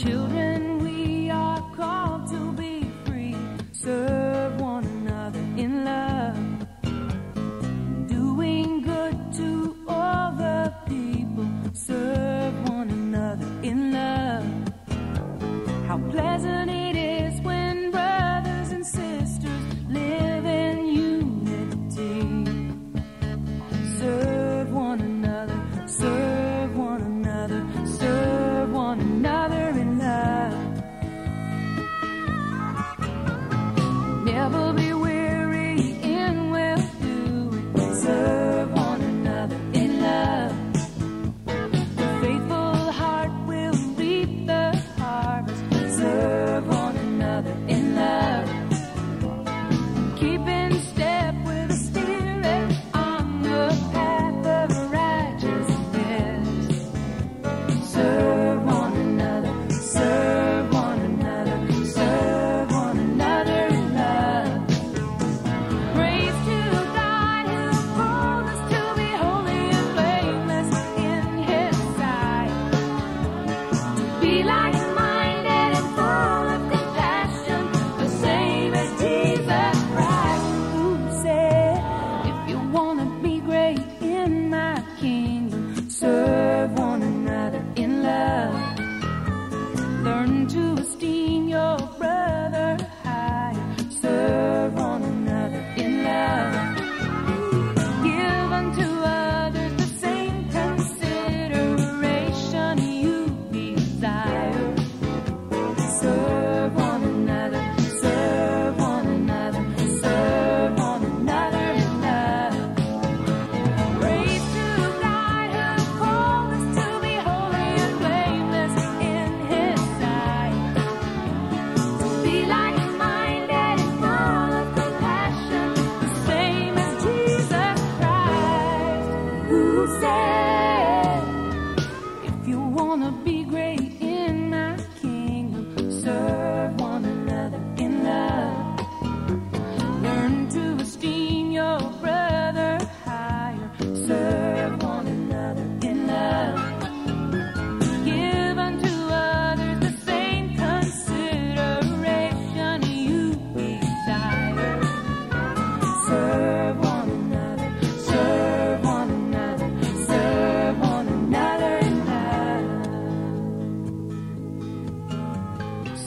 Children,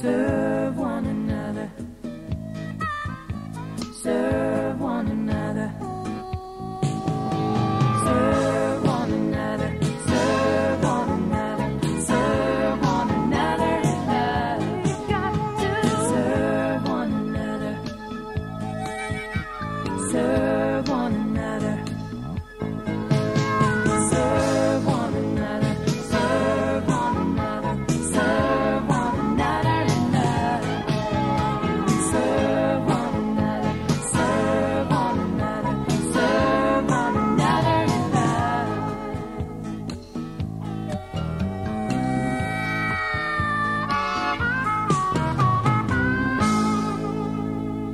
another